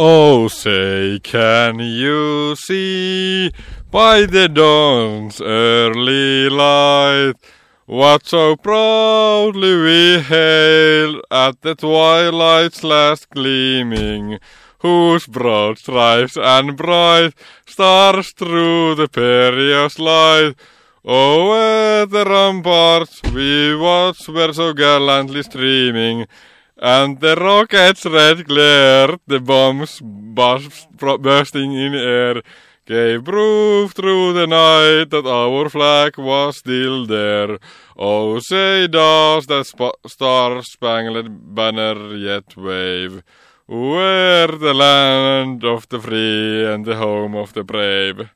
Oh, say, can you see by the dawn's early light what so proudly we hailed at the twilight's last gleaming, whose broad stripes and bright stars through the perilous light? Oh, Over the ramparts we watched were so gallantly streaming, and the rockets' red glare, the bombs bust, bursting in air, gave proof through the night that our flag was still there. Oh, say does that star-spangled banner yet wave? We're the land of the free and the home of the brave.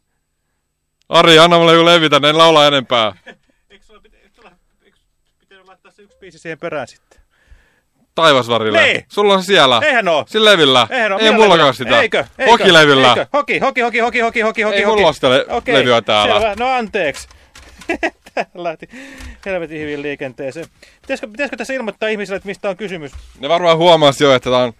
Ari, anna mulle joku levi tänne, en laula enempää. Eikö sulla pitänyt laittaa se yksi biisi siihen perään sitten? Taivasvarille. Niin. Sulla on se siellä. Eihän oo. Sillä levillä. Eihän oo. Ei mullakaan levillä? sitä. Eikö? Eikö? Hokilevillä. Eikö? Hoki, hoki, hoki, hoki, hoki, hoki, hoki. Ei mulla ole sitä le- Okei, levyä täällä. Selvä. No anteeksi. Täällä lähti helvetin hyvin liikenteeseen. Pitäisikö, pitäisikö tässä ilmoittaa ihmisille, että mistä on kysymys? Ne varmaan huomasi jo, että tää on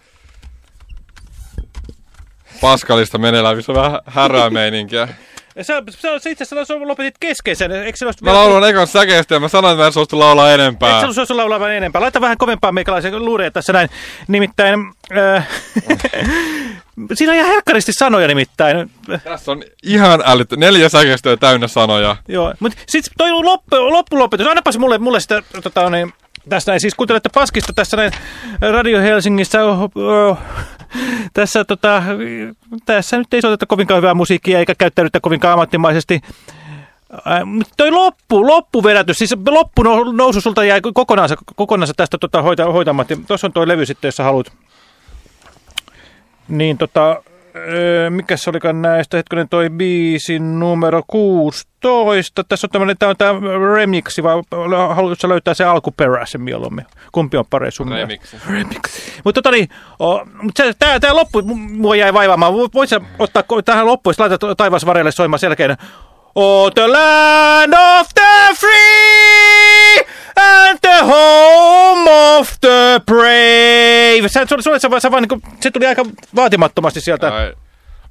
Paskalista meneillään, missä on vähän härää meininkiä. Se, se, se itse asiassa sä lopetit kesken sen. Eikö se Mä laulan ekan säkeistä ja mä sanoin, että mä en suostu laulaa enempää. Et sä suostu laulamaan enempää. Laita vähän kovempaa meikäläisen luuria tässä näin. Nimittäin... Äh, siinä on ihan helkkaristi sanoja nimittäin. Tässä on ihan älyttä. Neljä säkeistöä täynnä sanoja. Joo, mutta sitten toi loppu, loppulopetus. Annapas mulle, mulle sitä tota, niin, Tästä näin, siis kuuntelette Paskista tässä näin Radio Helsingissä. Oh, oh, tässä, tota, tässä nyt ei soiteta kovinkaan hyvää musiikkia eikä käyttäydytä kovinkaan ammattimaisesti. Toi loppu, loppuvedätys, siis loppu nousu sulta jäi kokonaan, kokonaan tästä tota, hoita, hoitamatta. Tuossa on toi levy sitten, jos sä haluat. Niin tota, öö, mikä se olikaan näistä, hetkinen toi biisi numero 16. Tässä on tämmöinen, tämä on tämä remixi, vai haluatko löytää se alkuperäisen mieluummin? Kumpi on paras sun Remixi. Remix. Mutta tota niin, oh, tämä, tämä loppu mua jäi vaivaamaan. Voitko ottaa tähän loppuun, laitat taivasvarjelle soimaan selkeänä? Oh, the land of the free and the home of the brave. Sä, sulle, sulle, se, se, vaan, niin se tuli aika vaatimattomasti sieltä. Ai.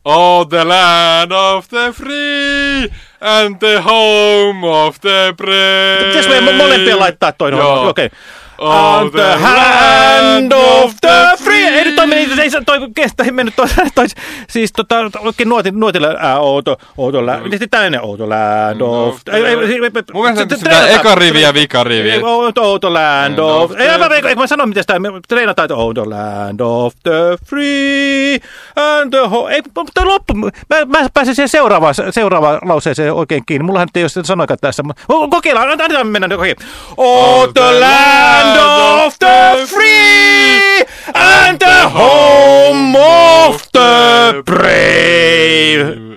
Oh, the land of the free and the home of the brave. Pitäis meidän molempia laittaa toi? Joo. Okei. Okay. On the hand of the free. Ei nyt toi meni, ei se toi kestä, ei mennyt toi, toi siis tota, oikein nuoti, nuotilla, ää, outo, outo, lä, miten tällainen outo land of, ei, ei, ei, Mun mielestä sitä eka rivi ja vika rivi. Outo, outo land of, ei, mä, eikö mä sano, miten sitä, treenataan, että outo land of the free and the home, ei, toi loppu, mä, mä pääsen siihen seuraavaan, seuraavaan lauseeseen oikein kiinni, mullahan nyt ei ole sitä sanoikaan tässä, kokeillaan, annetaan mennä, okei, oh, the land of the free and the home of the brave.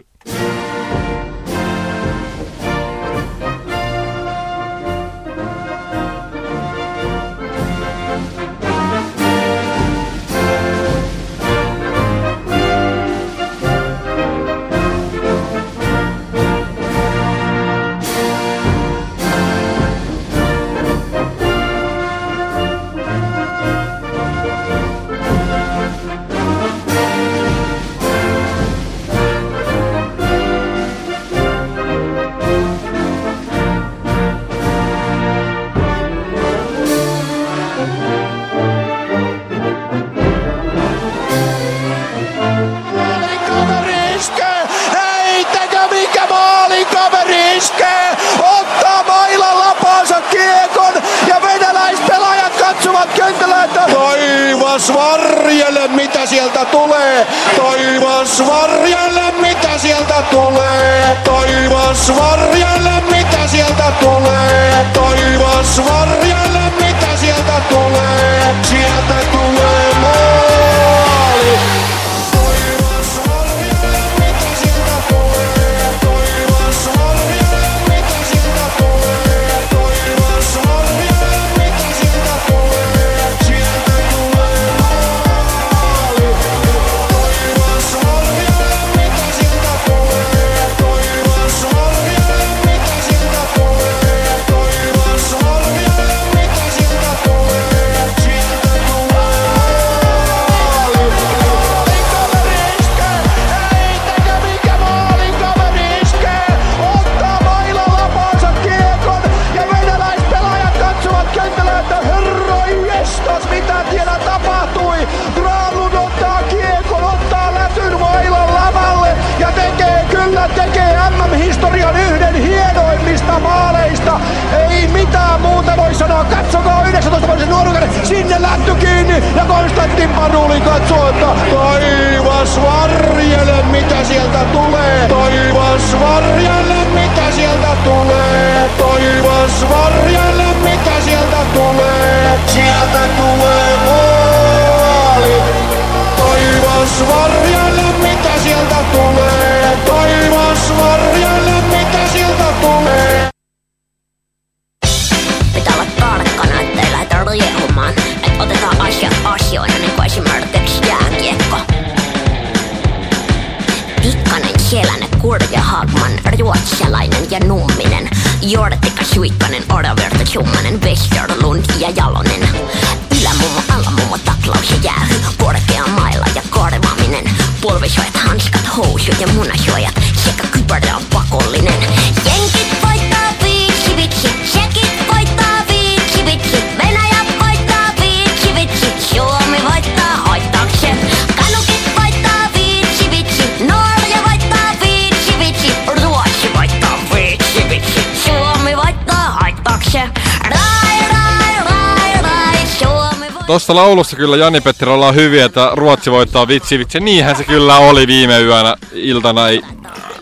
Tuossa laulussa kyllä Jani Petteri ollaan hyviä, että Ruotsi voittaa vitsi vitsi. Niinhän se kyllä oli viime yönä iltana. Ei,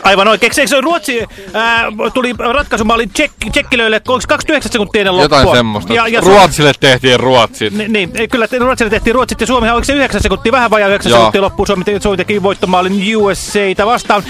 Aivan oikein. Eikö se Ruotsi ää, tuli ratkaisumaalin tsek, tsekkilöille, onko 29 sekuntia ennen loppua? jotain semmoista. Ja, ja Ruotsille tehtiin Ruotsit. Ni- Niin, kyllä te- Ruotsille tehtiin Ruotsit ja Suomi, oliko se 9 sekuntia, vähän vajaa 9 Joo. sekuntia loppuun, Suomi, te- Suomi teki voittomaalin USAta vastaan.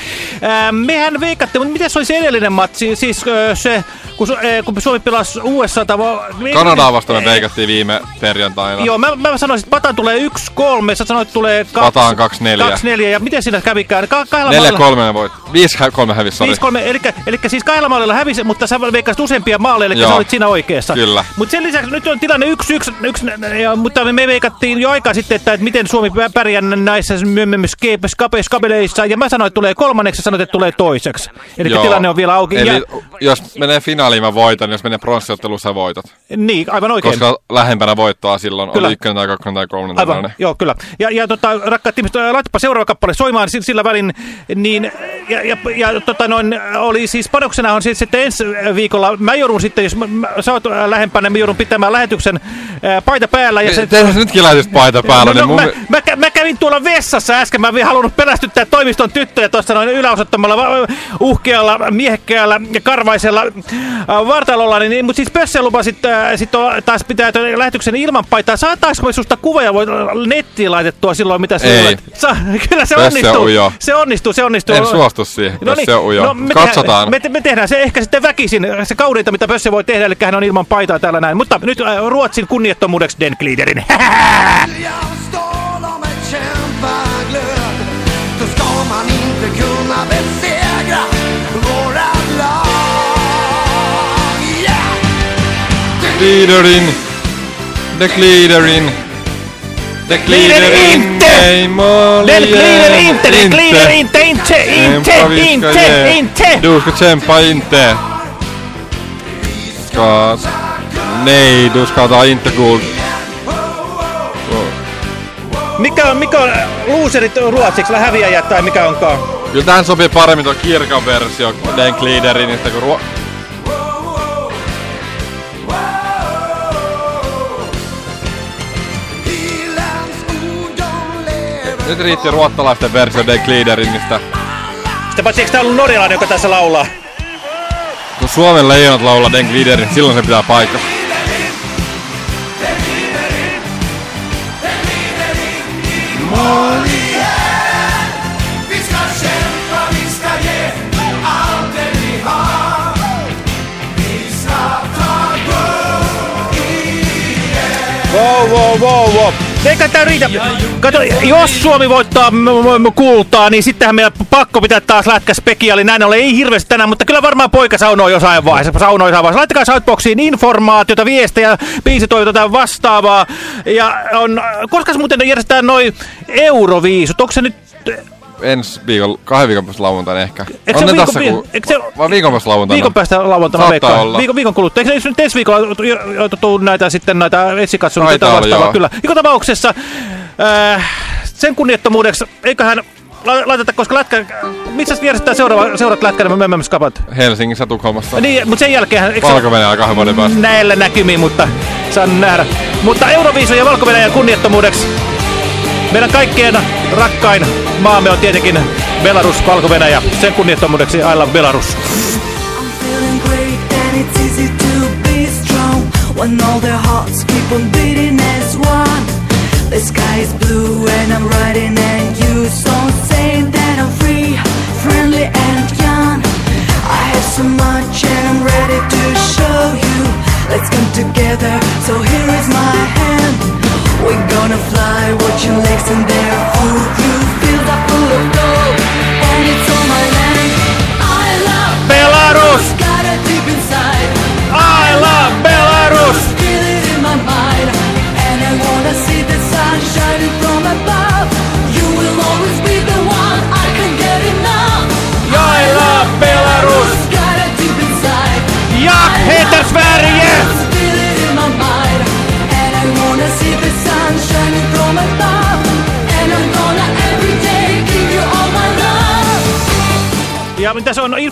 Ää, mehän veikatte, mutta miten se oli se edellinen matsi, siis ö, se, kun, ää, kun Suomi pelasi USAta... va- Kanadaa vastaan me veikattiin viime perjantaina. Joo, mä, mä sanoisin, että Patan tulee 1-3, sä sanoit, että tulee 2, Pataan 2-4. 2-4, ja miten siinä kävikään? Ka kahdella 4-3 maalilla- ne voit. 5-3 hävisi, sori. 5-3, eli, eli siis kahdella maalilla hävisi, mutta sä veikkasit useampia maaleja, eli Joo. sä olit siinä oikeassa. Kyllä. Mutta sen lisäksi nyt on tilanne 1-1, yksi, ja, mutta me veikattiin jo aikaa sitten, että, että miten Suomi pä- pärjää näissä myöhemmissä skapeleissa, ja mä sanoin, että tulee kolmanneksi, ja sanoit, että tulee toiseksi. Eli Joo. tilanne on vielä auki. Eli ja, jos menee finaaliin mä voitan, jos menee pronssiottelussa sä voitat. niin, aivan oikein. Koska lähempänä voittoa silloin Kyllä. oli ykkönen tai kakkonen tai kolmonen. Aivan, nelonen. joo, kyllä. Ja, ja tota, rakkaat ihmiset, laitapa seuraava kappale soimaan sillä, sillä välin, niin, ja, ja, ja tota, noin, oli siis panoksena on siis sitten ensi viikolla, mä joudun sitten, jos mä, sä oot ää, lähempänä, mä joudun pitämään lähetyksen ää, paita päällä. Ja se, Tehdään nytkin lähetyspaita päällä, no, niin no, mun... mä, mä, kä- mä, kävin tuolla vessassa äsken, mä en halunnut pelästyttää toimiston tyttöjä tuossa noin yläosattomalla uhkealla, miehekkäällä ja karvaisella äh, vartalolla, niin, niin mutta siis Pösse lupasit äh, sit taas pitää lähetyksen ilman paitaa. Saataanko me susta kuvia voi nettiin laitettua silloin, mitä sä Ei. Sa, kyllä se onnistuu. on. Se onnistuu, se onnistuu. En suostu siihen, No Pösse on ujo. me Katsotaan. Tehdään, me, me tehdään se ehkä sitten väkisin, se kaudeinta, mitä Pösse voi tehdä, eli hän on ilman paitaa täällä näin. Mutta nyt äh, Ruotsin kunniattomuudeksi Den Gliderin. Jag står om det glider inte i mål Den glider inte, den glider inte, inte, inte, inte, inte. Du ska kämpa inte. Ska... Nej, du ska ta inte guld. Mikä on, mikä on loserit ruotsiksi, häviäjät tai mikä onkaan? Kyllä tähän sopii paremmin tuo kirkan versio Den Gliderin, että kun ruo... Nyt riitti ruottalaisten versio Den Gliderinistä. Sitä paitsi eikö tää ollut norjalainen, joka tässä laulaa? Kun Suomen leijonat laulaa Den Gliderin, silloin se pitää paikka. Wow, wow, wow, wow. Eikä tää riitä. Kato, jos Suomi voittaa kultaa, niin sittenhän meillä pakko pitää taas lätkä spekiaali. Näin ollen ei hirveästi tänään, mutta kyllä varmaan poika saunoo jossain vaiheessa. Saunoo jossain vaiheessa. Laittakaa Shoutboxiin informaatiota, viestejä, biisitoivota vastaavaa. Ja on, koska muuten järjestetään noin euroviisut? Onko se nyt... Ensi viikon, kahden viikon päästä lauantaina ehkä. Eikö on ne viikon- tässä vi- ku... eikö se- Vai viikon päästä lauantaina? Viikon päästä lauantaina Saattaa olla. Viikon, viikon kuluttua. Eikö se nyt ensi viikolla tuu näitä sitten näitä olla, vastaavaa? joo. Kyllä. Joka tapauksessa äh, sen kunniattomuudeksi, eiköhän la- laiteta, koska lätkä missä järjestetään seuraava, seuraavat lätkän MM-skapat? Helsingissä, Tukholmassa. Niin, mutta sen jälkeen... eikö se- Valko-Venäjä aika kahden vuoden päästä. näillä näkymiin, mutta saan nähdä. Mutta Euroviisun ja valko kunniattomuudeksi meidän kaikkien rakkain maamme on tietenkin Belarus, valko -Venäjä. Sen kunniattomuudeksi I love Belarus. When all their hearts keep on beating as one. The sky is blue and I'm riding and you that I'm free, friendly and young. I have so much and I'm ready to show you. Let's come together, so here is my hand. We're gonna fly, Watch your legs and they're foolproof. Build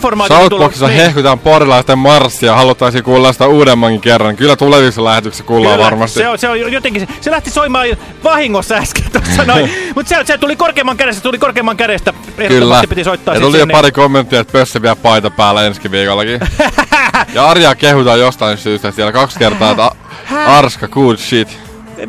informaatio Southboxissa Niin. hehkutaan porilaisten marssia. Haluttaisiin kuulla sitä uudemmankin kerran. Kyllä tulevissa lähetyksissä kuullaan Kyllä, varmasti. Se on, se on jotenkin, se, se lähti soimaan vahingossa äsken tuossa noin. Mutta se, se, tuli korkeamman kädestä, tuli korkeamman kädestä. Kyllä. Piti soittaa ja siis tuli jo pari kommenttia, että Pössi vielä paita päällä ensi viikollakin. ja Arja kehutaan jostain syystä siellä kaksi kertaa, että Arska, good shit.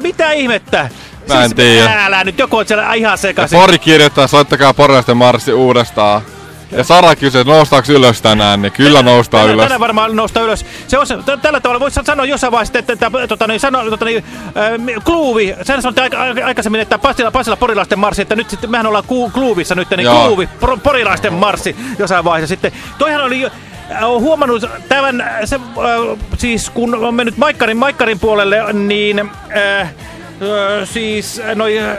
Mitä ihmettä? Mä en tiedä. Älä nyt, joku on siellä ihan Ja sekaisin. Pori kirjoittaa, soittakaa porilaisten marssi uudestaan. Ja Sara kysyy, että noustaako ylös tänään, niin kyllä noustaa tänään, ylös. Tänään varmaan nousta ylös. Se on, tällä tavalla voisi sanoa jossain vaiheessa, että, että, että tota, niin, sano, tota, niin, äh, Kluuvi, sehän sanottiin aika, aika, aikaisemmin, että Pasilla, Pasilla porilaisten marssi, että nyt sitten mehän ollaan ku, Kluuvissa nyt, niin Joo. Kluuvi, pro, porilaisten marssi jossain vaiheessa sitten. Toihan oli olen huomannut tämän, se, äh, siis kun on mennyt Maikkarin, Maikkarin puolelle, niin... Äh, Öö, siis noi, äh,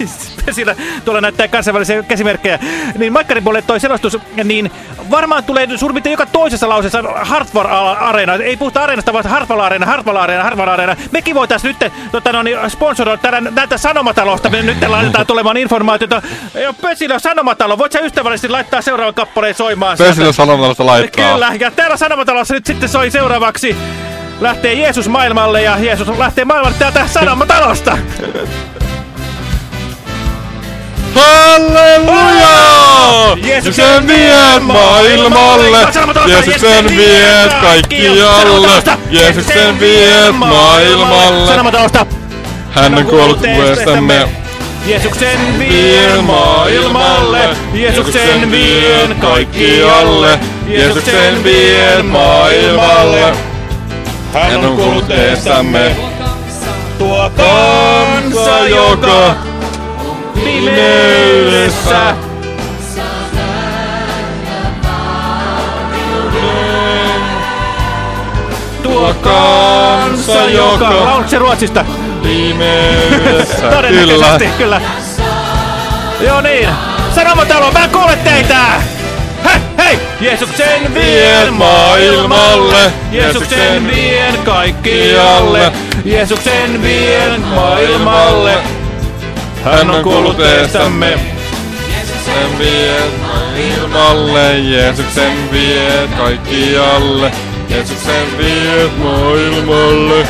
siinä tuolla näyttää kansainvälisiä käsimerkkejä, niin Maikkarin puolelle toi selostus, niin varmaan tulee suurin joka toisessa lauseessa Hartwell Arena. Ei puhuta areenasta, vaan Arena, Arena, Hartwell Arena. Mekin voitaisiin nyt tota, no, niin, sponsoroida näitä sanomatalosta. Me nyt laitetaan tulemaan informaatiota. Ja Pösilö Sanomatalo, voit sä ystävällisesti laittaa seuraavan kappaleen soimaan? Pösillä sanomalla laittaa. Kyllä, ja täällä Sanomatalossa nyt sitten soi seuraavaksi. Lähtee Jeesus maailmalle ja Jeesus lähtee maailmalle täältä Sanomatalosta. Halleluja! Jeesuksen viet maailmalle, Jeesuksen viet kaikkialle, Jeesuksen viet maailmalle. Hän on kuollut puolestamme. Jeesuksen Vien vien maailmalle, Jeesuksen vien kaikkialle, Jeesuksen vien maailmalle. Hän on kuollut eestämme. Tuo Kansa, joka pimeydessä Tuo kansa, joka... Onko se Ruotsista? pimeydessä. Kyllä. Todennäköisesti, kyllä. Joo niin. Sanomatalo, mä kuulen teitä! Hei! Jeesuksen vien maailmalle, Jeesuksen vien kaikkialle, Jeesuksen vien maailmalle. Hän on kuollut eestämme. Jeesuksen viet maailmalle, Jeesuksen viet kaikkialle. Jeesuksen viet maailmalle.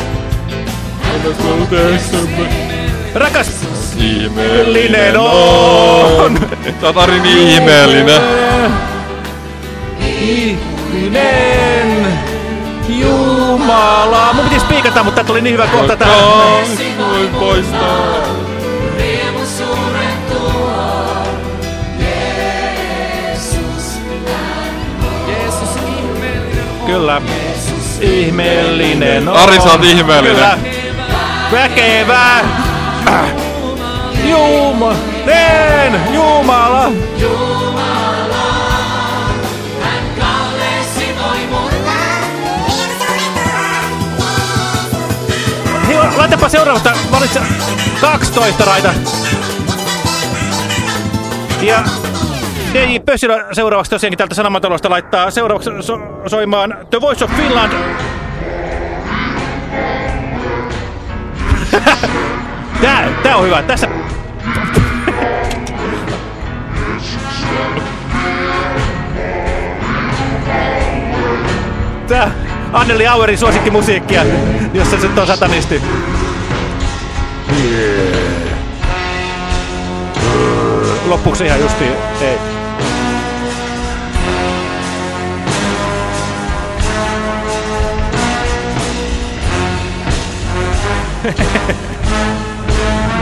Hän on kuollut eestämme. Rakas Ihmeellinen on. on. Tatarin ihmeellinen. Ihminen Jumala. Mun piti spiikata, mutta tuli niin hyvä kohta tähän. Kaikki voi poistaa. Kyllä. Ihmeellinen on. Ari, sä oot ihmeellinen. Kyllä. Väkevä. Jumanen, Jumala. Hei, Laitapa seuraavasta, valitse 12 raita. Ja DJ Pössilä seuraavaksi tosiaankin täältä sanamatalosta laittaa seuraavaksi so soimaan The Voice of Finland. tää, tää on hyvä. Tässä... Tää Anneli Auerin suosikkimusiikkia, jossa se on satanisti. Loppuuko se ihan justiin? Ei.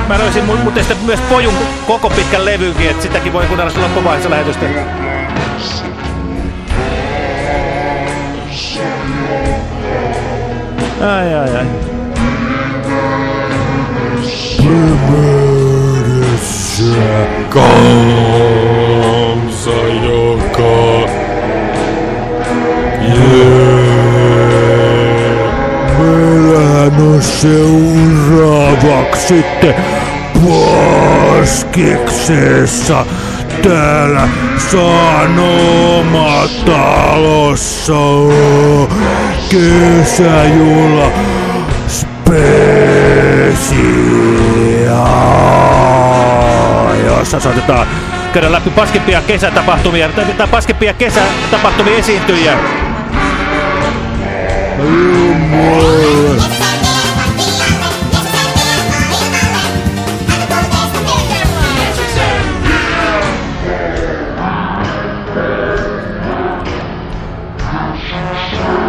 Mä löysin mu- muuten sitten myös pojun koko pitkän levynkin, että sitäkin voi kuunnella loppuvaiheessa lähetystä. Ai ai ai. Kansa, joka Meillähän on seuraavaksi sitten Paskiksessa täällä Sanomatalossa kesäjuhla special. Jossa saatetaan käydä läpi paskimpia kesätapahtumia, tai paskimpia kesätapahtumia esiintyjiä.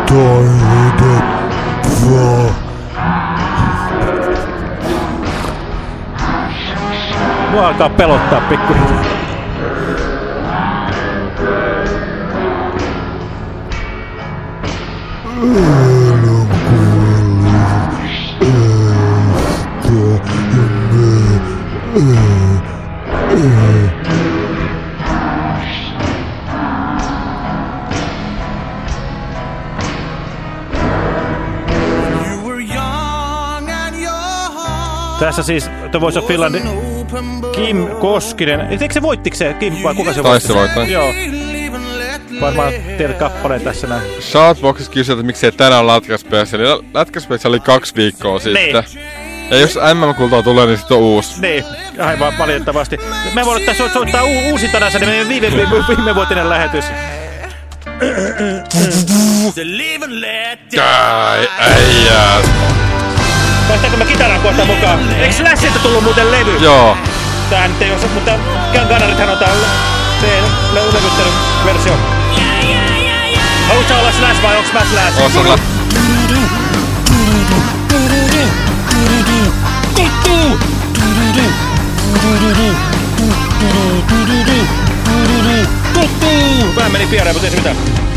Toivottavaa. Alkaa pelottaa pikkuhiljaa. Tässä siis The Voice of Finland Kim Koskinen. Eikö se voittiko se Kim vai kuka se Taisi se voittaa. Joo. Varmaan tiedät kappaleen tässä näin. Shoutboxissa kysyi, että miksei tänään lätkäspesiaali. Lätkäspesiaali oli kaksi viikkoa sitten. Ja jos MM-kultaa tulee, niin sitten on uusi. Niin, aivan valitettavasti. Me voidaan tässä so- soittaa u- uusintana se meidän viime, viime, viime vuotinen lähetys. Ai, äijää. Päästäänkö me kitaran kohta mukaan? Eikö Slashilta tullut muuten levy? Joo. Tää nyt ei ole, se- mutta Gunnarithan on tää se le- levyttelyn versio. Haluatko olla Slash vai onks mä Slash? Osa lä- Vähän meni piereen, mutta ei se mitään.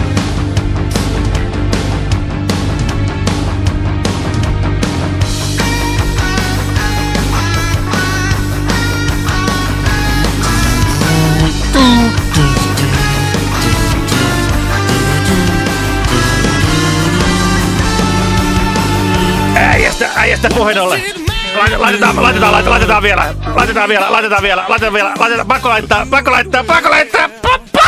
Ollen. Laite- Laitetaan, laitetaan, laitetaan, laitetaan vielä, laitetaan vielä, laitetaan vielä, laitetaan vielä, laitetaan, pakko laittaa, pakko laittaa, pakko laittaa, pa-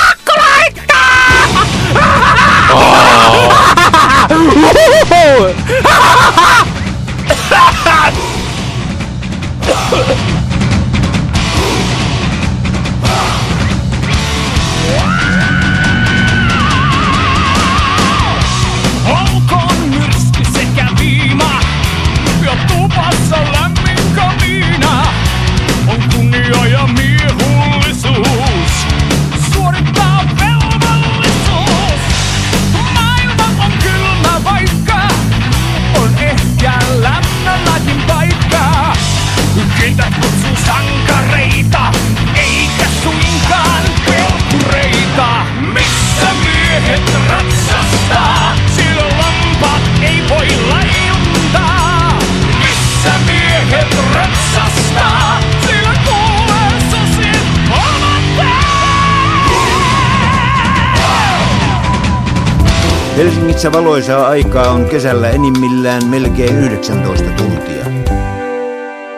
Helsingissä valoisaa aikaa on kesällä enimmillään melkein 19 tuntia.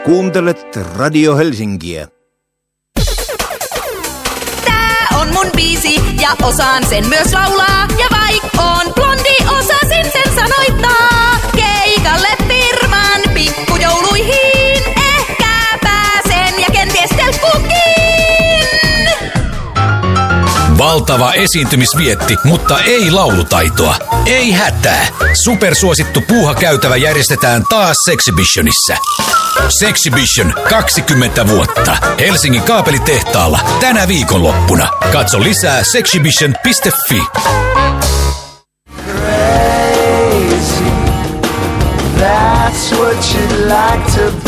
Kuuntelet Radio Helsinkiä. Tää on mun biisi ja osaan sen myös laulaa. Ja vaik on blondi, osasin sen sanoittaa. Keikalle firman pikkujouluihin. Valtava esiintymisvietti, mutta ei laulutaitoa. Ei hätää. Supersuosittu puuhakäytävä järjestetään taas Sexhibitionissa. Sexhibition 20 vuotta. Helsingin kaapelitehtaalla tänä viikonloppuna. Katso lisää sexhibition.fi. That's what you'd like to believe.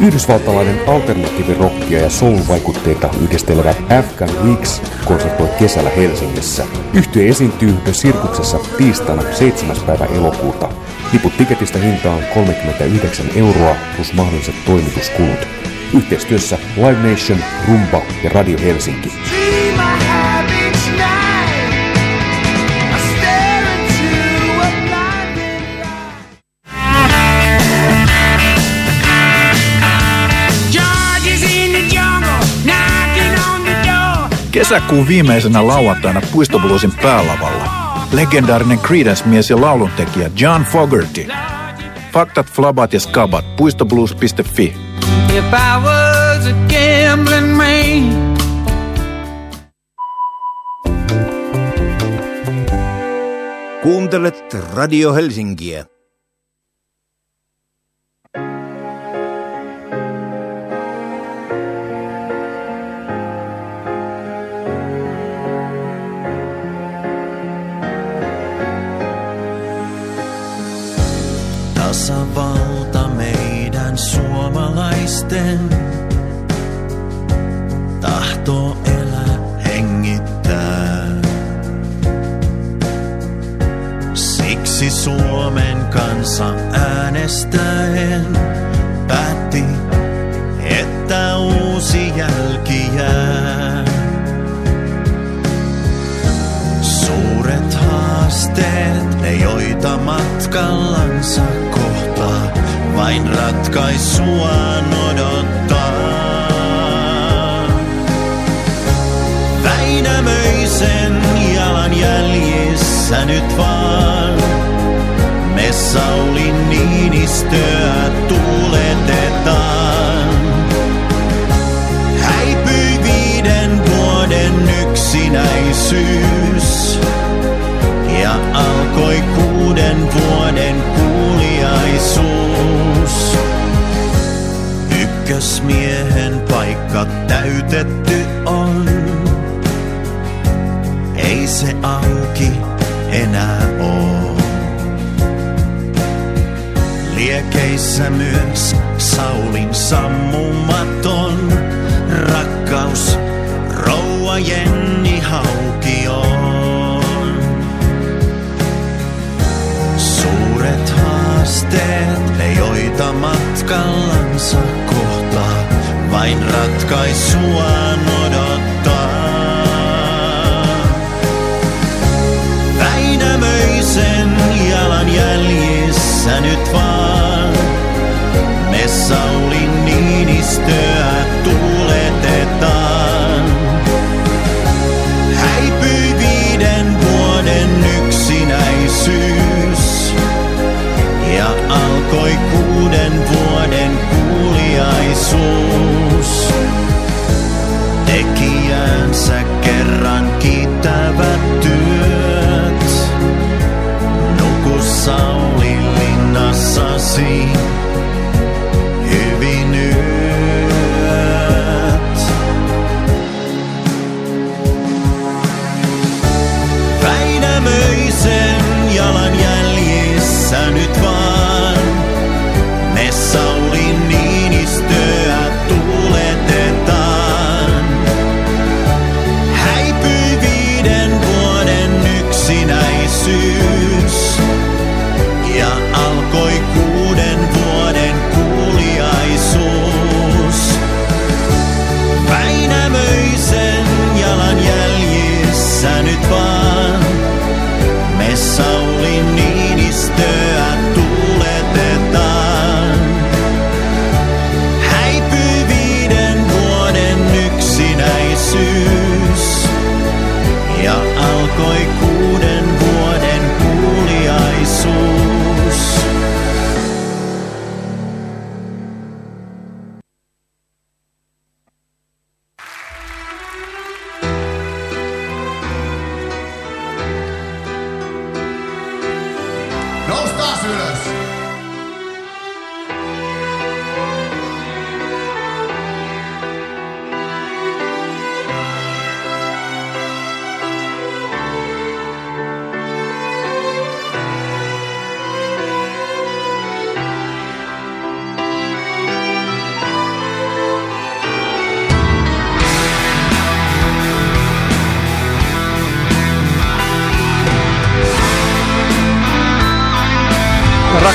Yhdysvaltalainen alternatiivirokkia ja soul-vaikutteita yhdistelevä Afghan Weeks konsertoi kesällä Helsingissä. Yhtye esiintyy The Sirkuksessa tiistaina 7. päivä elokuuta. Liput tiketistä hintaan 39 euroa plus mahdolliset toimituskulut. Yhteistyössä Live Nation, Rumba ja Radio Helsinki. Kesäkuun viimeisenä lauantaina Puistobluesin päälavalla. Legendaarinen Creedence-mies ja lauluntekijä John Fogerty. Faktat, flabat ja skabat. Puistoblues.fi. If I was a gambling man, Kuuntelet Radio Helsinkiä. Suomalaisten tahto elää hengittää. Siksi Suomen kansa äänestäen päätti, että uusi jälki jää. Suuret haasteet, ne joita matkallansa vain ratkaisua odottaa. Väinämöisen jalan jäljissä nyt vaan, me Sauli Niinistöä tuuletetaan. Häipyi viiden vuoden yksinäisyys ja alkoi kuuden vuoden kuuliaisuus. Ykkösmiehen paikka täytetty on, ei se auki enää oo. Liekeissä myös Saulin sammumaton rakkaus rouva Jenni Hauki haasteet, ne joita matkallansa kohtaa, vain ratkaisua odottaa. Väinämöisen jalan jäljissä nyt vaan, me Sauli Niinistöä tuuletetaan.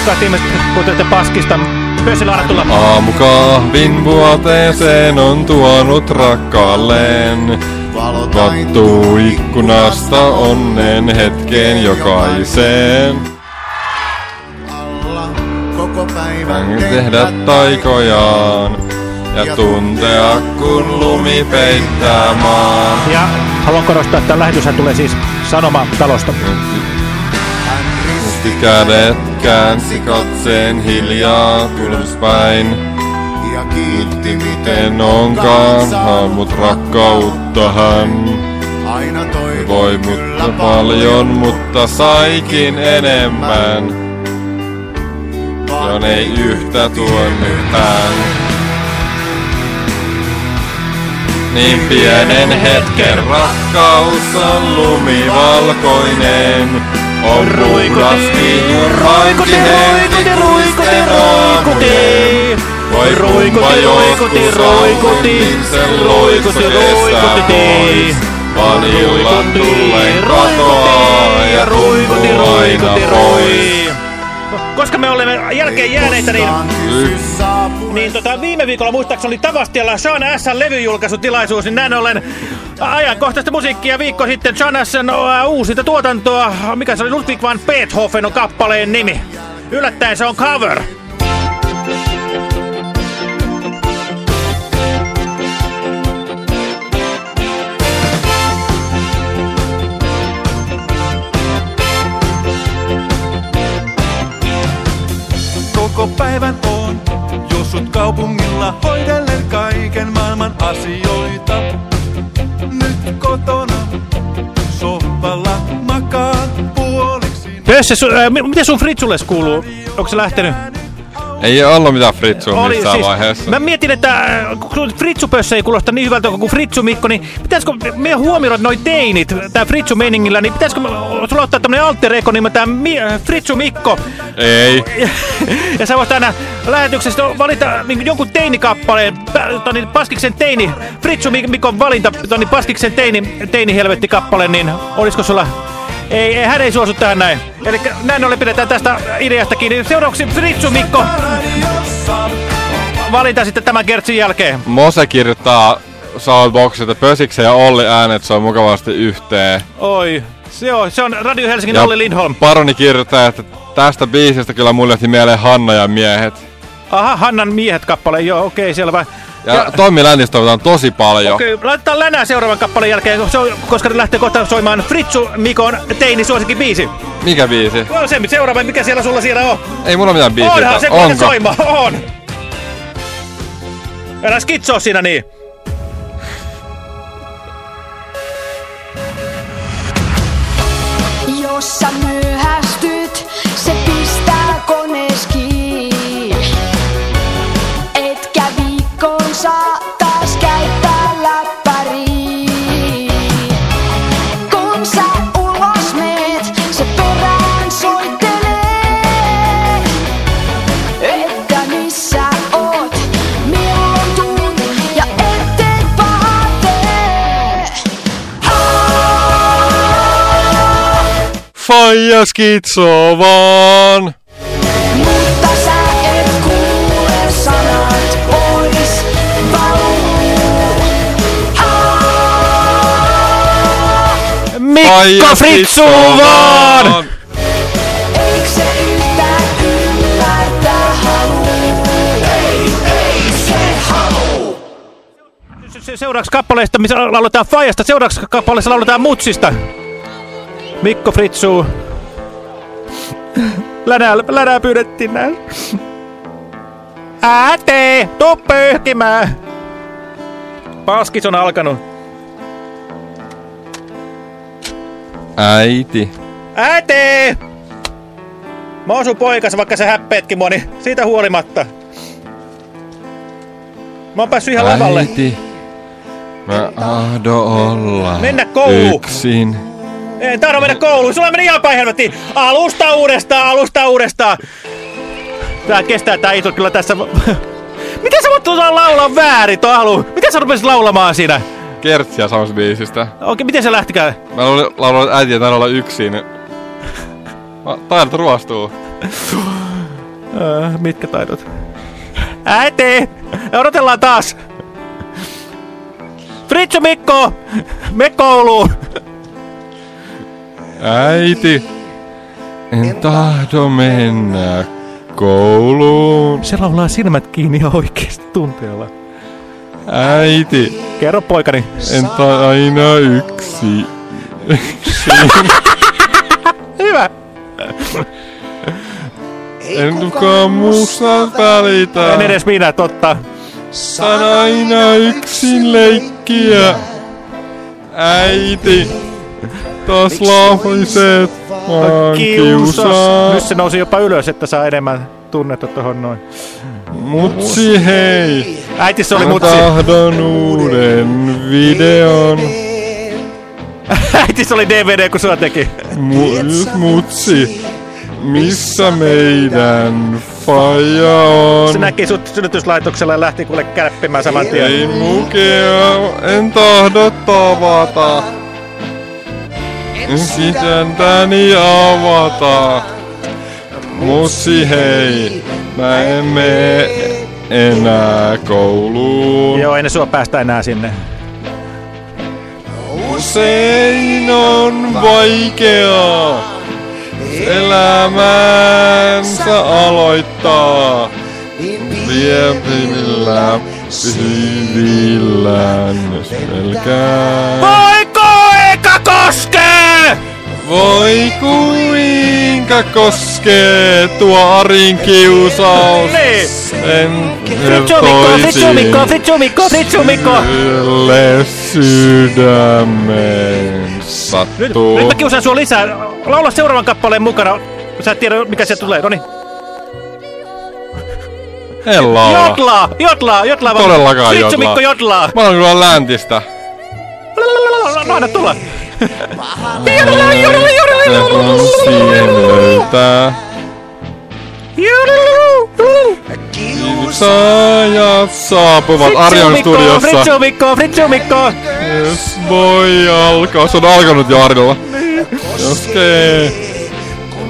Rakkaat ihmiset, kuuntelette Paskista. Pössillä anna tulla. Aamukahvin vuoteeseen on tuonut rakkaalleen. Kattuu ikkunasta onnen hetkeen jokaiseen. Koko päivän Hän tehdä taikojaan ja tuntea kun lumi peittää maan. Ja haluan korostaa, että lähetyshän tulee siis Sanoma-talosta. Musti kädet käänsi katseen hiljaa ylöspäin. ja kiitti Miten onkaan mut rakkautta hän. Aina toivoi Voi mutta paljon, mutta saikin enemmän. Jon ei yhtä tuonut hän. Niin pienen hetken rakkaus on lumivalkoinen. On puhdasti ruikuti, ruikuti, ruikuti, ruikuti. Voi rumpa joskus ruikuti, sen loisuudessa pois. Vaan illan tulleen katoaa ja ruikuti aina pois. Koska me olemme jälkeen jääneitä, niin. Niin tota, viime viikolla muistaakseni oli Tavastialla Sean S. levyjulkaisutilaisuus, niin näin ollen ajankohtaista musiikkia viikko sitten Sean S. uusinta tuotantoa, mikä se oli Ludwig van Beethoven on kappaleen nimi. Yllättäen se on cover. Koko päivän kaupungilla hoidellen kaiken maailman asioita. Nyt kotona sohvalla makaan puoliksi. Pösse, su, äh, mi- miten sun Fritsulles kuuluu? Onko se lähtenyt? Ei ole ollut mitään fritsua Oli missään siis- vaiheessa. Mä mietin, että äh, kun Fritsu Pössä ei kuulosta niin hyvältä kuin Fritsu Mikko, niin pitäisikö me huomioida noi teinit tää Fritsu meningillä, niin pitäisikö sulla ottaa tämmönen alter ego nimeltään Mi äh, Fritsu Mikko, Ei. ja sä voisit aina lähetyksessä valita niin jonkun teinikappaleen, toni, Paskiksen teini, Fritsu Mik- Mikon valinta, toni Paskiksen teini, teinihelvetti-kappale, niin olisiko sulla... Ei, ei, hän ei suosu tähän näin. Eli näin ollen pidetään tästä ideasta kiinni. Seuraavaksi Fritsu Mikko valinta sitten tämän kertsin jälkeen. Mose kirjoittaa Soundboxilta Pösiksen ja Olli äänet soi mukavasti yhteen. Oi, se on, se on Radio Helsingin Ja Olli Lindholm. Paroni kirjoittaa, että tästä biisistä kyllä mulle mieleen Hanna ja miehet. Aha, Hannan miehet kappale, joo, okei, selvä. Ja, ja Tommi Lännistä toivotaan tosi paljon. Okei, laitetaan länää seuraavan kappaleen jälkeen, se on, koska ne lähtee kohta soimaan Fritsu Mikon teini suosikin biisi. Mikä biisi? No se seuraava, mikä siellä sulla siellä on? Ei mulla mitään biisiä. Onhan se Onko? Onko? soimaan, on! Älä skitsoo siinä niin. Jos sä Faija skitsoo vaan. Mutta sä et kuule sanat pois valuu. Mikko Fritsu vaan! Se- Seuraavaksi kappaleesta, missä lauletaan Fajasta, seuraavaksi kappaleessa lauletaan Mutsista. Mikko Fritsu. Länää, länää pyydettiin näin. Ääte, tuu pyyhkimään. Paskis on alkanut. Äiti. Äite! Mä oon sun poikas, vaikka sä häppeetkin mua, niin siitä huolimatta. Mä oon päässyt ihan lavalle. Äiti, mä ahdo olla Mennä kouluun. yksin. En tahdo mennä kouluun. Sulla meni ihan päin helvettiin. Alusta uudestaan, alusta uudestaan. Tää kestää tää Iitu kyllä tässä. Miten sä voit osaa laulaa väärin tuo alu? Miten sä rupesit laulamaan siinä? Kertsiä samassa biisistä. Okei, miten se lähtikään? Mä laulan, laulan että äiti, että olla yksin. Mä taidot ruostuu. Öö, mitkä taidot? Äiti! Odotellaan taas! Fritsu Mikko! Me kouluun! Äiti, en tahdo mennä kouluun. Se laulaa silmät kiinni ihan oikeesti tunteella. Äiti, Kerro poikani. en ta aina yksi. Hyvä! En kukaan muusta välitä. En edes minä, totta. Saan aina yksin leikkiä. Äiti, taas lahmiset vaan kiusaa. Nyt se nousi jopa ylös, että saa enemmän tunnetta tohon noin. Mutsi hei, Äiti se oli mä mutsi. tahdon uuden videon. Äiti se oli DVD, kun sua teki. Mu- mutsi, missä meidän faija on? Se näki sut synnytyslaitoksella ja lähti kuule kärppimään saman tien. Ei mukea, en tahdo tavata. Sisältäni avata. Mutsi hei, mä en mene enää kouluun. Joo, ei ne sua päästä enää sinne. Usein on vaikeaa elämänsä aloittaa. Liempimillä pysyvillään selkää. Voiko eka koskee? Voi kuinka koskee tuo Arin kiusaus. Niin. En Fritsumikko, fritsumikko, fritsumikko, fritsumikko. Nyt, sattuu. nyt mä kiusaan sua lisää. Laula seuraavan kappaleen mukana. Sä et tiedä, mikä se tulee. Noniin. En laula. Jotlaa, jotlaa, jotlaa. Todellakaan Fritsumikko jotlaa. jotlaa. Mä oon kyllä läntistä. No anna tulla. Kerran siihen löytää. Kiusaajat saapuvat Arjon studiossa. Fritsumikko, fritsumikko. Jos voi alkaa. Se on alkanut jo Arjolla. Jos kee.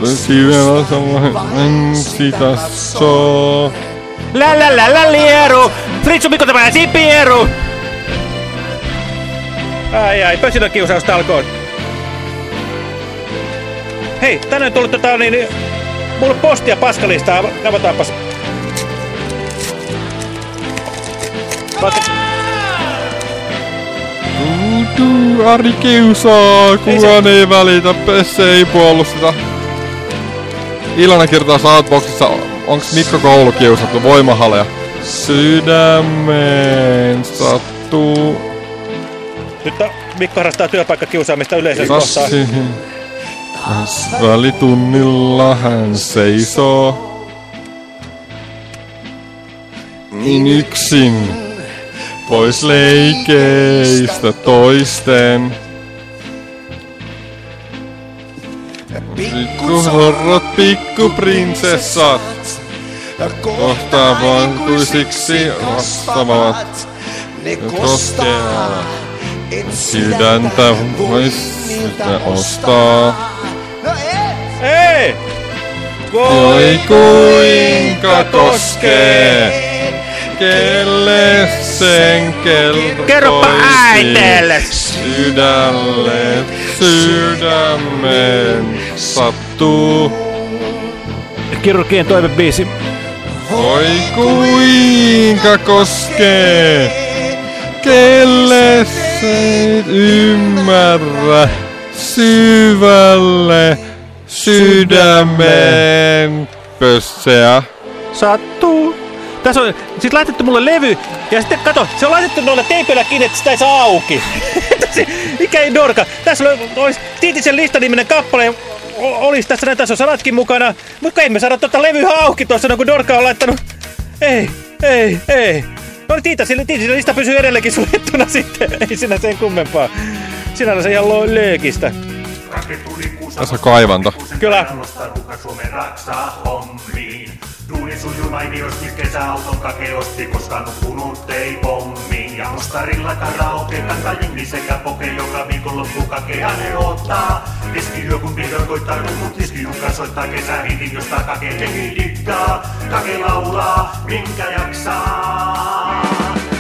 Sivellä sama en sitä soo. La lieru. Fritsumikko tämä sipieru. Ai ai, pösinön kiusaus talkoon. Hei, tänne on tullut tota niin... niin, Mulla on postia paskalistaa, avataanpas. Tuutu, Ari kiusaa, kukaan ei välitä, Pesse ei puolusteta. Ilona kirjoittaa Southboxissa, onks Mikko koulu kiusattu voimahaleja? Sydämeen sattuu. Nyt Mikko harrastaa työpaikkakiusaamista yleisössä kohtaan. Välitunnilla hän seisoo. Niin yksin. Pois leikeistä toisten. Pikkuhorrot, pikkuprinsessat. Kohta vankuisiksi vastavat. Koskea. Sydäntä vois sitä ostaa. Ei! Voi kuinka koskee, kelle sen kertoisi. Kerropa äitelle. Sydälle, sydämen sattuu. Kirurgien toivebiisi. Voi kuinka koskee, kelle se ymmärrä syvälle sydämen pösseä. Sattuu. Tässä on siis laitettu mulle levy, ja sitten kato, se on laitettu noilla teipeillä kiinni, että sitä ei saa auki. Mikä ei dorka. Tässä oli- olisi Tiitisen lista niminen kappale, olisi tässä näin, tässä on sanatkin mukana. Mutta ei me saada tuota levyä auki tuossa, no kun Dorka on laittanut. Ei, ei, ei. No niin, Tiita, lista pysyy edelleenkin suljettuna sitten. Ei siinä sen kummempaa. Sinällä se ihan löökistä. Tässä on kaivanto. Kyllä. Duuni sujuu mainiosti kesäauton kakeosti, koska nukkunut ei pommiin. Ja mustarilla karaoke kantaa jengi sekä poke, joka viikonloppu kakea ne ottaa. Keskiyö kun vihdoin koittaa rummut, soittaa kesähitin, josta kake jengi dikkaa. Kake laulaa, minkä jaksaa.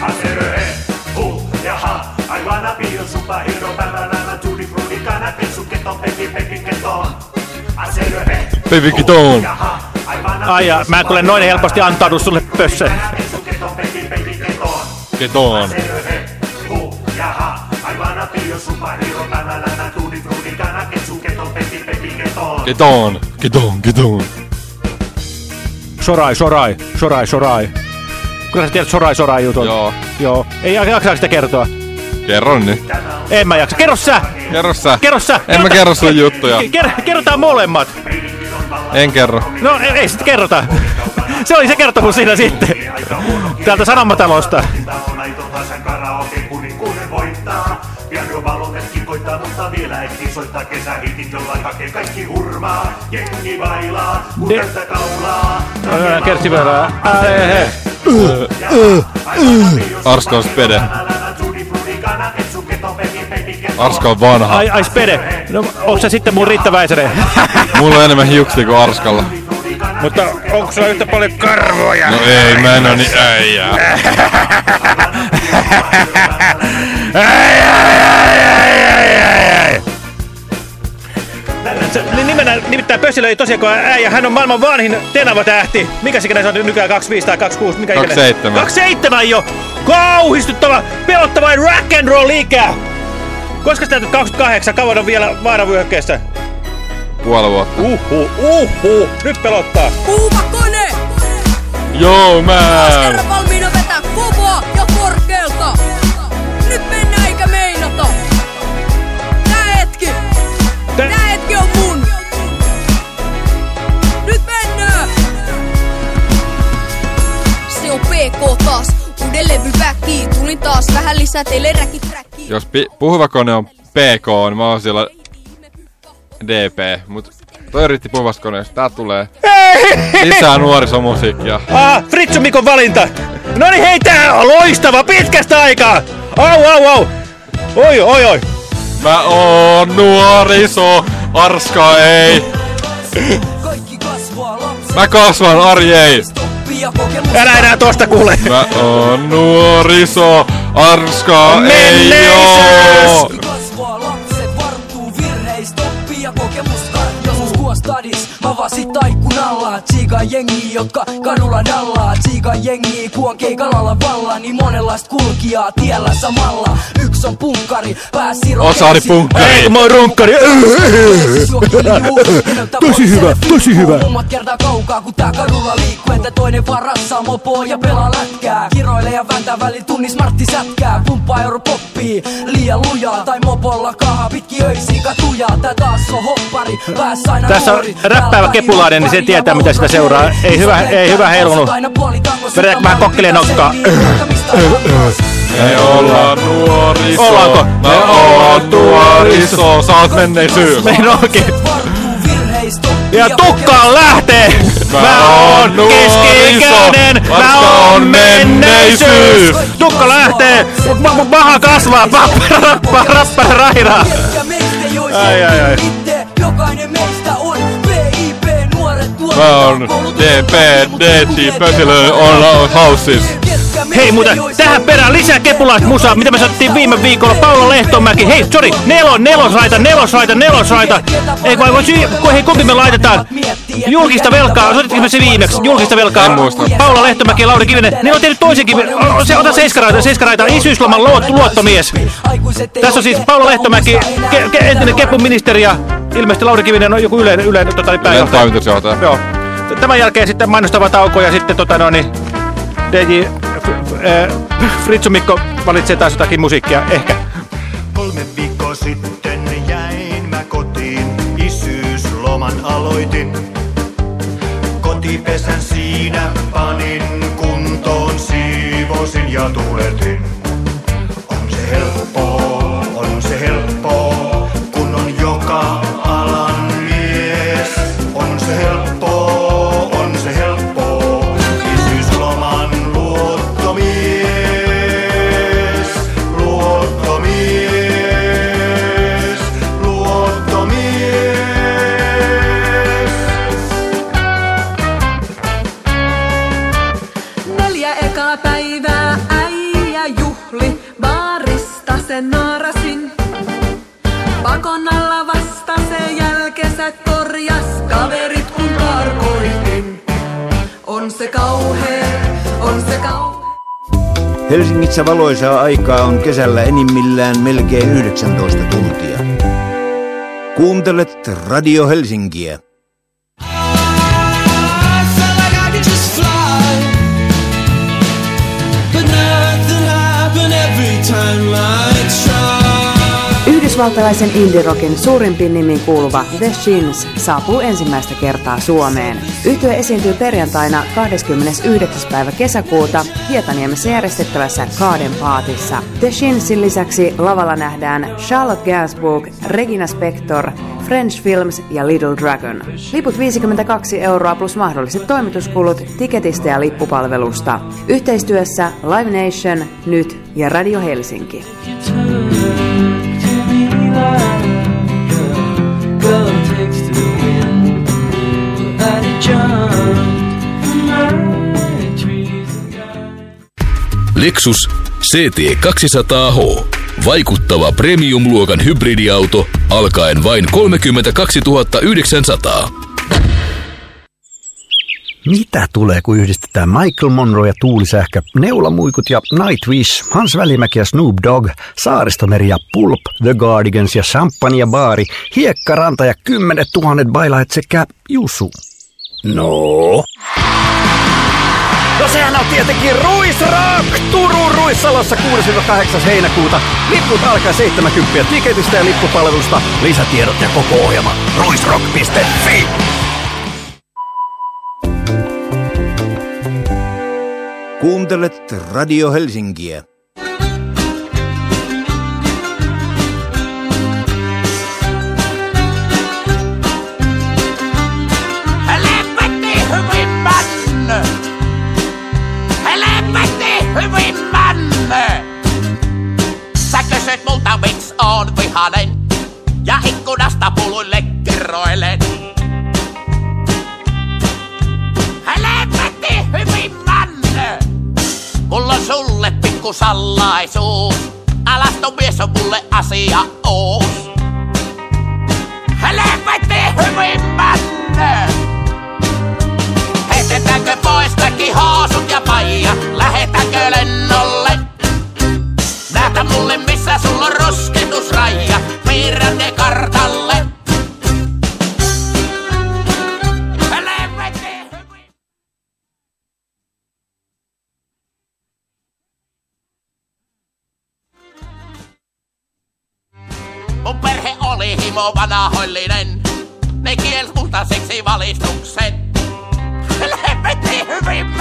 Aseröhe, hu ja ha, I wanna be your superhero, banana, tutti frutti, kana, ketsu, keton, peki, peki, keton. Aseröhe, Baby Kiton. Ai ja, mä en kuule noin helposti antaudu sulle peki, keton. Keton. Keton. Keton. Sorai, sorai, sorai, sorai. Kyllä sä tiedät sorai, sorai jutun. Joo. Joo. Ei jaksaa sitä kertoa. Kerron nyt. En mä jaksa. Kerro sä! Kerro sä. Kerro sä! En mä kerro sulle juttuja. Ker- kerrotaan molemmat. En kerro. No ei, ei sitten kerrota. Se oli se kertomus siinä sitten. Täältä Sanomatalosta. Pian jo valometkin koittaa, mutta vielä ehtii soittaa kesähitin, jolla hakee kaikki hurmaa. Jengi vailaa, kun De- täyttä kaulaa. Kertsi spede. Arska on vanha. Ai, ai spede. No, onko se sitten mun Riitta Väisänen? Mulla on enemmän hiuksia kuin Arskalla. Mutta onko sulla yhtä paljon karvoja? No ei, mä en oo niin äijää. Se, ni- nimenä, nimittäin Pössilö ei tosiaan äijä, hän on maailman vanhin tenava-tähti. Mikä se ikinä se on nykyään 25 tai 26? Mikä ikinä? 27. 27 jo! Kauhistuttava, pelottava rock and roll ikä! Koska sitä nyt 28, kauan on vielä vaaravyöhykkeessä? Puoli vuotta. Uhu, uhu, nyt pelottaa. Kuuma kone! Joo, man! kerran valmiina vetää kovaa ja korkealta. Nyt mennään eikä meinata. Tää hetki. Tää hetki on mun. Nyt mennään. Se on PK taas. Uuden levy väki. Tulin taas vähän lisää teille räkiträkkiä. Jos pi- puhuva kone on PK, niin mä oon siellä DP. Mut toi yritti puhuvasta koneesta. Tää tulee lisää nuorisomusiikkia. Ah, Fritsu Mikon valinta. No niin, hei, tää on loistava pitkästä aikaa. Au, au, au. Oi, oi, oi. Mä oon nuoriso, Arska ei. Mä kasvan, Ari ei. Älä enää tosta kuule. Mä oon nuoriso, Arska ei Menneisyys! oo. Kasvaa lapset, varttuu virheistä, oppia kokemusta. Joskus kuos stadis, mä vaan sit taikun alla. Tsiika jengi, jotka kadulla dallaa. Tsiika jengi, kuon keikalalla valla. Niin monenlaista kulkijaa tiellä samalla. Yksi on punkkari, pääs siro Osari punkkari. Ei, mä oon runkkari. Tosi hyvä, tosi hyvä. Mummat kertaa kaukaa, kun tää kadulla liikkuu Entä toinen vaan rassaa mopoa ja pelaa lätkää Kiroilee ja vääntää välillä tunnis smartti sätkää Pumppaa euro poppii, liian lujaa Tai mopolla kahaa pitki öisiä katujaa Tää taas on hoppari, pääs Tässä on räppäävä kepulainen, niin se tietää mitä sitä seuraa. Ei hyvä, ei hyvä heilunut. Vedetäänkö vähän kokkelia nokkaa? Me ollaan nuoriso. Ollaanko? Mä oon nuoriso. Sä oot menneisyys. Meidän onkin. Ja tukkaan lähtee! Mä oon keski-ikäinen! Mä oon menneisyys! Tukka lähtee! Maha kasvaa! Pappa, rappa, rappa, rairaa! Ai, ai, ai. Oon DP, DT, Pösilö, on houses. Hei muuten, tähän perään lisää kepulaista musaa, mitä me sattiin viime viikolla. Paula Lehtomäki, hei, sorry, nelon, nelosraita, nelosraita, nelosraita. Ei vai, vai syy, hei, kumpi me laitetaan? Julkista velkaa, soitettiin me se viimeksi, julkista velkaa. En muista. Paula Lehtomäki ja Lauri Kivinen, ne on tehnyt toisenkin, o- se, ota seiskaraita, seiskaraita, isyysloman luot, luottomies. Tässä on siis Paula Lehtomäki, ke, ke, entinen kepun ministeri ja ilmeisesti Lauri Kivinen on joku yleinen, yleinen tota, Ylen pääjohtaja. toimitusjohtaja. Joo. Tämän jälkeen sitten mainostava tauko ja sitten tota noin, niin DJ äh, Fritsu Mikko valitsee taas jotakin musiikkia, ehkä. Kolme viikkoa sitten jäin mä kotiin isyysloma. Homman aloitin, kotipesän siinä panin Helsingissä valoisaa aikaa on kesällä enimmillään melkein 19 tuntia. Kuuntelet Radio Helsinkiä. Yhdysvaltalaisen indie-rockin suurimpiin nimiin kuuluva The Shins saapuu ensimmäistä kertaa Suomeen. Yhtye esiintyy perjantaina 29. päivä kesäkuuta Hietaniemessä järjestettävässä Garden Partyssa. The Shinsin lisäksi lavalla nähdään Charlotte Gainsbourg, Regina Spektor, French Films ja Little Dragon. Liput 52 euroa plus mahdolliset toimituskulut tiketistä ja lippupalvelusta. Yhteistyössä Live Nation, Nyt ja Radio Helsinki. Lexus CT200H. Vaikuttava premium-luokan hybridiauto alkaen vain 32 900. Mitä tulee, kun yhdistetään Michael Monroe ja Tuulisähkö, Neulamuikut ja Nightwish, Hans Välimäki ja Snoop Dogg, Saaristomeri ja Pulp, The Guardians ja Champagne ja Baari, Hiekkaranta ja kymmenet tuhannet bailait sekä Jusu? No? No sehän on tietenkin Ruisrock! Turun Ruissalossa 6-8. heinäkuuta. Liput alkaa 70 tiketistä ja lippupalvelusta. Lisätiedot ja koko ohjelma ruisrock.fi. Kuuntelet Radio Helsinkiä. Helvetti hyvimmän! Sä kysyt multa miksi on vihanen ja ikkunasta puluille kerroilen. Helvetti hyvimmän! Mulla on sulle pikku salaisuus. Alasto mies on mulle asia uus. Helvetti hyvimmän! Heitetäänkö pois kaikki housut ja paija? Lähetäänkö lennolle? Näytä mulle missä sulla on rusketusraja. Piirrän ne kartalle. Mun perhe oli himo vanahoillinen. Ne kiels multa seksi valistuksen. Helvetti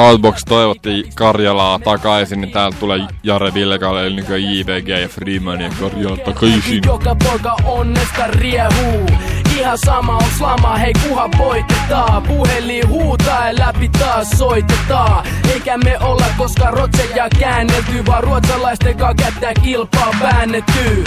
Shoutbox toivotti Karjalaa takaisin, niin täältä tulee Jare Villegalle, eli nykyään JVG ja Freeman ja Karjala takaisin. Joka poika onnesta riehuu. Ihan sama on slama, hei kuha voitetaan Puhelin huutaa ja läpi taas soitetaan Eikä me olla koskaan rotseja käännelty Vaan ruotsalaisten kanssa kättä kilpaa väännetty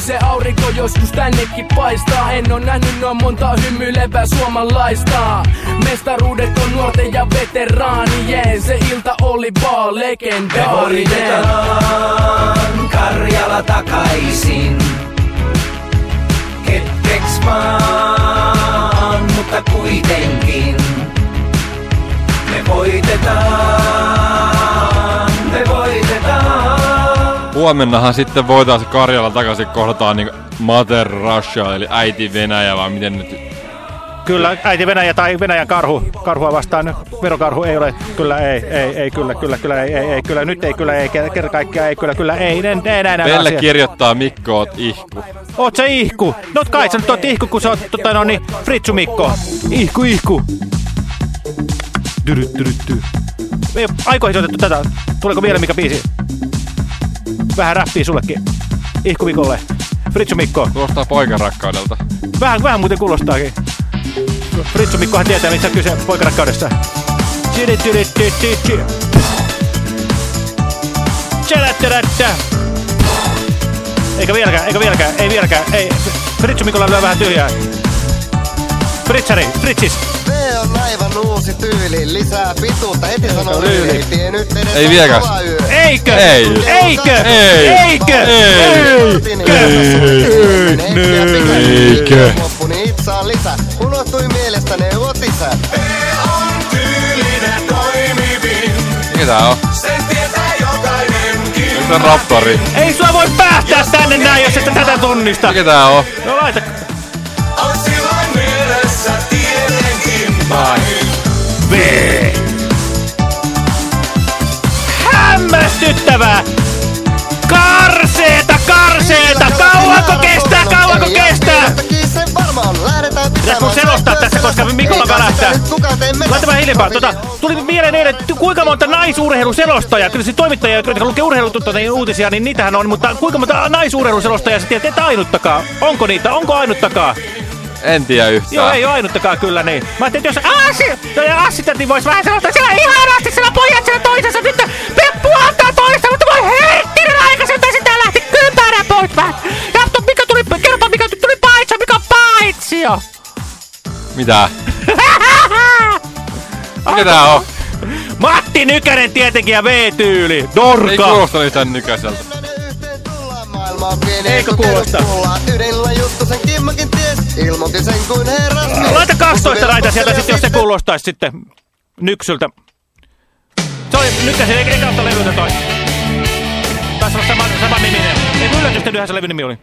Se aurinko joskus tännekin paistaa En oo nähnyt noin monta hymyilevää suomalaista Mestaruudet on nuorten ja veteraanien Se ilta oli vaan legendaarinen Karjala takaisin. Hetkeks vaan, mutta kuitenkin. Me voitetaan. Huomennahan sitten voitaisiin Karjala takaisin kohdataan niin Mother Russia, eli äiti Venäjä, vai miten nyt... Kyllä, äiti Venäjä tai Venäjän karhu. Karhua vastaan verokarhu ei ole. Kyllä ei, ei, ei, kyllä, kyllä, kyllä, ei, ei, ei, kyllä, nyt ei, kyllä, ei, kerta kaikkiaan ei, kyllä, kyllä, ei, en, en enää Pelle kirjoittaa Mikko, oot ihku. Oot sä ihku? No kai sä nyt oot ihku, kun sä oot tota, no niin, Fritsu Mikko. Ihku, ihku. Dyryt, dyryt, dy. Me ei oo aikoihin soitettu tätä. Tuleeko vielä mikä biisi? Vähän räppiä sullekin. Ihku Mikolle. Fritsu Mikko. Kuulostaa poikan rakkaudelta. Vähän, vähän muuten kuulostaakin. Fritsu Mikkohan tietää, missä on kyse poikarakkaudesta. Tiri, tiri, tiri, tiri, tiri. Tjälättärättä. Eikä vieläkään, eikä vieläkään, ei vieläkään, ei. Fritsu Mikolla lyö vähän tyhjää. Fritsari, Fritsis. On aivan uusi tyyli, lisää pituutta, heti sanoo Lyyli. ei tiennyt edes Ei on yö. Eikö? Ei. Eikö? Ei. Eikö? Eikö? Eikö? Loppu, niin itse on lisä. Unohtui mielestä neuvot isä. Tyylinen toimivin, Mikä tää on? sen tietää jokainenkin. Se on Raptori. Ei sua voi päästää tänne näin, jos et tätä tunnista. Mikä tää on? No laita. Hämmästyttävää! Karseeta, karseeta! Kauanko kestää, kauanko kestää? Pitäis mun selostaa tässä, koska Mikolla välähtää. Laita vähän hiljempaa. Tota, tuli mieleen eilen, että kuinka monta naisurheiluselostajaa, kyllä se toimittajia, jotka lukee urheilutuotteiden uutisia, niin niitähän on, mutta kuinka monta naisurheiluselostajaa sä tiedät, et ainuttakaan? Onko niitä? Onko ainuttakaan? En tiedä yhtään. Joo, ei ole ainuttakaan kyllä niin. Mä ajattelin, että jos Assi, no ja Assitatin vois vähän selostaa, siellä ihanasti siellä pojat siellä toisessa, nyt Peppu antaa mutta voi herttinen aikaisemmin, sitä lähti kympärä pois vähän. Ja to, mikä tuli, kerropa mikä tuli paitsi, mikä on paitsio. Mitä? Mikä tää on? Matti Nykänen tietenkin ja V-tyyli. Ei Dorka. kuulosta yhtään nykäiseltä. Maailma on pieni, Eikö kuulosta? tullaan. Ydinllä juttu sen kimmakin ties. Ilmoitin sen kuin herrasmies. Laita 12 raita sieltä sitten, jos se kuulostaisi sitten nyksyltä. Se oli Nykäsen eikä ekasta levyltä toi. Taisi olla sama, saman niminen. Ei yllätystä yhdessä levyn nimi oli.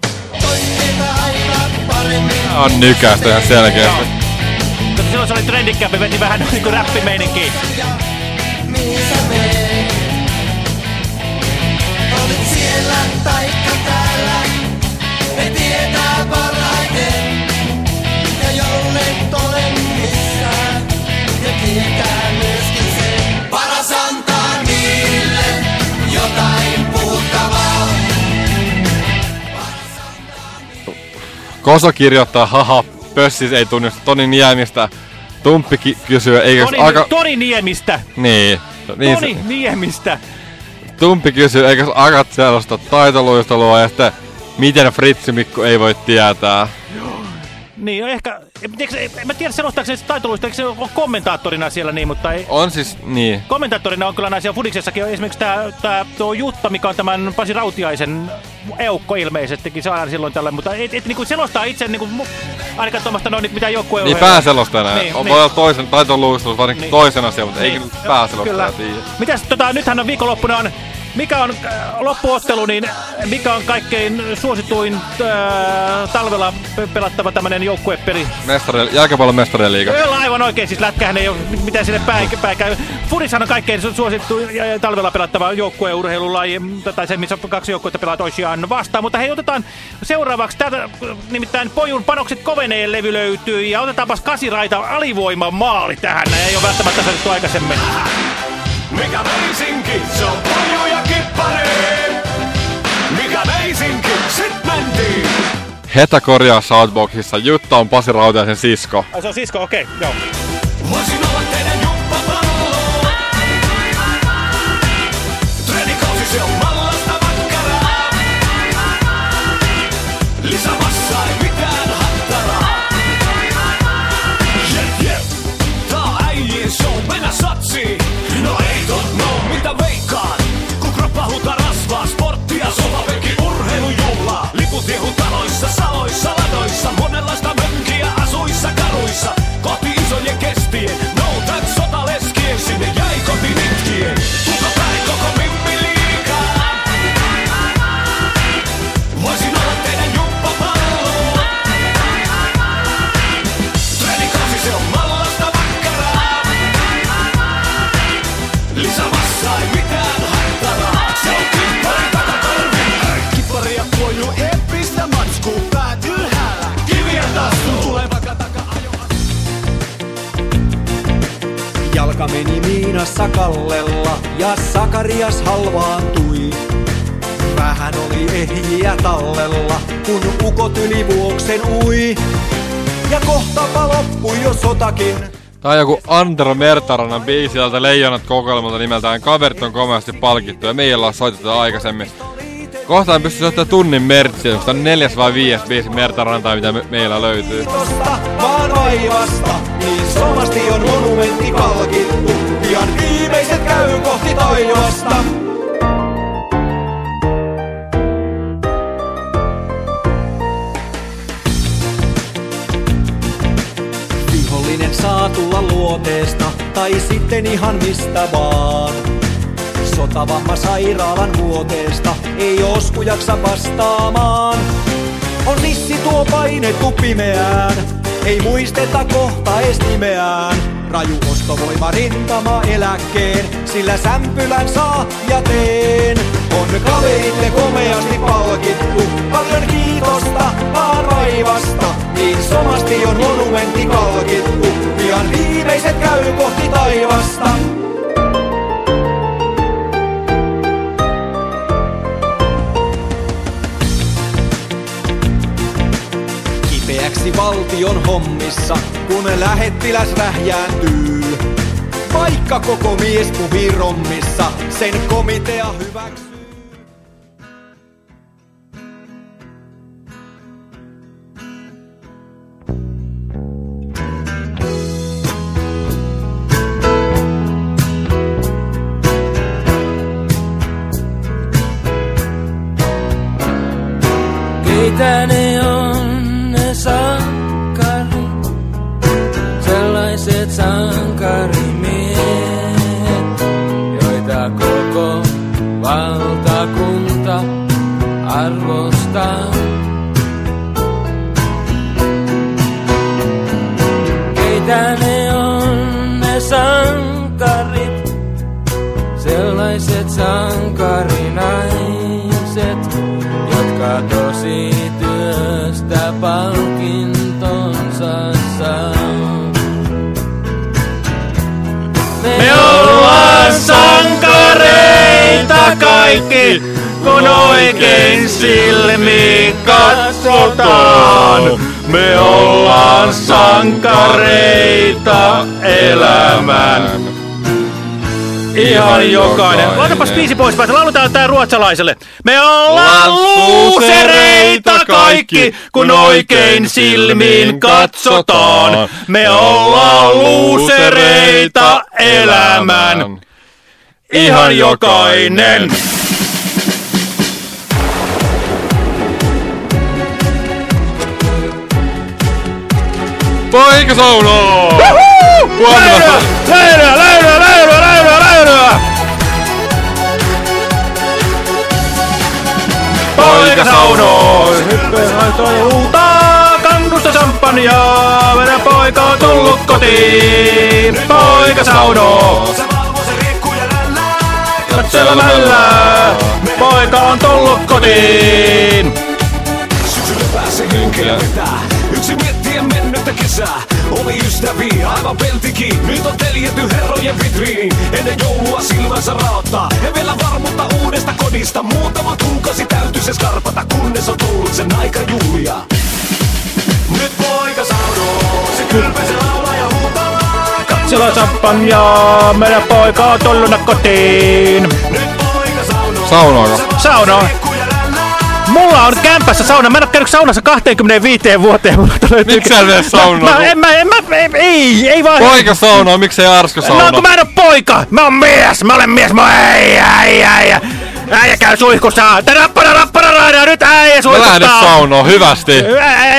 Tää on nykästä ihan selkeästi. Mutta silloin se oli trendikkäämpi, veti vähän niinku meet? Olit siellä taikka täällä. Me tietää parhaiten. Koso kirjoittaa, haha, pössis ei tunnista Toni Niemistä. Tumppi kysyy, eikö Toni, aika... Toni Niemistä. Niin. niin Toni se- Niemistä. Tumppi kysyy, eikö akat sellaista taitoluistelua ja sitten miten Fritsi Mikko ei voi tietää. Niin, no ehkä, en, en mä tiedä selostaako se taitoluista, eikö se ole kommentaattorina siellä niin, mutta ei. On siis, niin. Kommentaattorina on kyllä naisia Fudiksessakin on esimerkiksi tämä, tämä tuo Jutta, mikä on tämän Pasi Rautiaisen eukko ilmeisestikin, se on aina silloin tällä, mutta et, et niinku selostaa itse niinku, mu- ainakaan tuommoista noin, mitä joukkue Niin pääselostajana. Niin, Niin, on, niin. Voi olla toisen, taitoluistelu varsinkin Niin. niin. toisen asian, mutta niin. ei Niin. kyllä pääselostaja Kyllä. tiedä. Mitäs tota, nythän on viikonloppuna on, mikä on äh, loppuottelu, niin mikä on kaikkein suosituin äh, talvella pe- pelattava tämmönen joukkuepeli? Mestari, jälkipallon mestarien liiga. Kyllä aivan oikein, siis lätkähän ei ole mitään sinne päin, päin käy. Fudishan on kaikkein su- suosittu ja- ja talvella pelattava joukkueurheilulaji, tai se, missä kaksi joukkuetta pelaa toisiaan vastaan. Mutta hei, otetaan seuraavaksi, täältä nimittäin Pojun panokset koveneen levy löytyy, ja otetaanpas kasiraita alivoiman maali tähän, ei ole välttämättä sanottu aikaisemmin. Mikä meisinki, se on poju ja kippari. Mikä meisinki, sit mentiin. Heta korjaa Southboxissa. Jutta on Pasi Rautiaisen sisko. Ai se on sisko, okei, okay, joo. Meni miinassa kallella ja Sakarias halvaantui. Vähän oli ehjiä tallella, kun ukot yli vuoksen ui. Ja kohtapa loppui jo sotakin. Tää on joku Andro Mertarannan biisi tältä Leijonat kokoelmalta nimeltään Kaverit on komeasti palkittu ja meillä on soitettu aikaisemmin. Kohta en pysty soittamaan tunnin mertsiä, koska on neljäs vai viides biisi Mertarantaa, mitä me- meillä löytyy. Tosta vaan vaivasta, niin somasti on monumentti palkittu. Pian viimeiset käy kohti taivasta. Vihollinen saa tulla luoteesta, tai sitten ihan mistä vaan. Sotavamma sairaalan vuoteesta, ei osku jaksa vastaamaan. On sissi tuo painettu pimeään, ei muisteta kohta ees nimeään. Raju ostovoima rintama eläkkeen, sillä sämpylän saa ja teen. On kaveritte komeasti palkittu, paljon kiitosta vaan vaivasta. Niin somasti on monumentti palkittu, pian viimeiset käy kohti taivasta. Kipeäksi valtion hommissa, kun lähettiläs rähjääntyy. Vaikka koko mies puhii rommissa, sen komitea hyväksyy. it's uncut. Kaikki, kun oikein silmiin katsotaan. Me ollaan sankareita elämän. Ihan jokainen. Laitapas biisi pois päältä, lauletaan tää ruotsalaiselle. Me ollaan luusereita kaikki, kun oikein silmiin katsotaan. Me ollaan luusereita elämän. Ihan jokainen. Poikasauno! Läyryä, läyryä, läyryä, läyryä, läyryä, läyryä! Poikasauno! Hyppeen laittoi huutaa kannusta champagnea. Meidän poika on tullut kotiin. Poikasauno! Katselemällä, poika on tullut kotiin. Syksyllä pääsee henkeä vetää. Yksi miettiä mennyttä kesää. oli ystäviä, aivan peltikin. Nyt on teljetty herrojen vitriin. Ennen joulua silmänsä raottaa. Sillä champagnea, meidän poika on tullut kotiin. Saunoako? Sauno. Mulla on kämpässä sauna. Mä en oo käynyt saunassa 25 vuoteen. Mulla löytyy... Miksi sä menet saunaan? Mä, en, mä, en, mä, ei, ei, ei vaan... Poika saunoo, miksei Arska No saunoo? kun mä en oo poika! Mä oon mies! Mä olen mies! Mä äijä, äijä, äijä! Äijä käy suihkussa! Rappara, rappara, raida! Nyt äijä Mä suihkuttaa! lähden saunoon, hyvästi.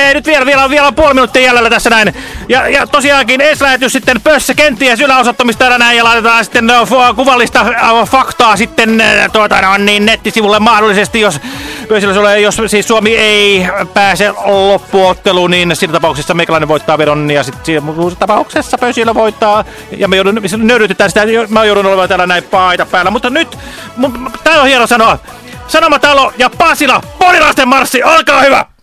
Ei, nyt vielä, vielä, vielä on puoli minuuttia jäljellä tässä näin. Ja, ja tosiaankin eslähetys sitten Pössä kenties yläosoittamista täällä näin ja laitetaan sitten fu- kuvallista äh, faktaa sitten äh, tuota, no, niin nettisivulle mahdollisesti, jos jos siis Suomi ei pääse loppuotteluun, niin siinä tapauksessa meikäläinen voittaa vedon ja sitten siinä tapauksessa Pössillä voittaa. Ja me joudun, nöyrytetään sitä, mä joudun olemaan täällä näin paita päällä. Mutta nyt, tää on hieno sanoa. Sanomatalo ja Pasila, Porilasten marssi, olkaa hyvä!